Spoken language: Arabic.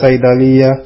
صيدلية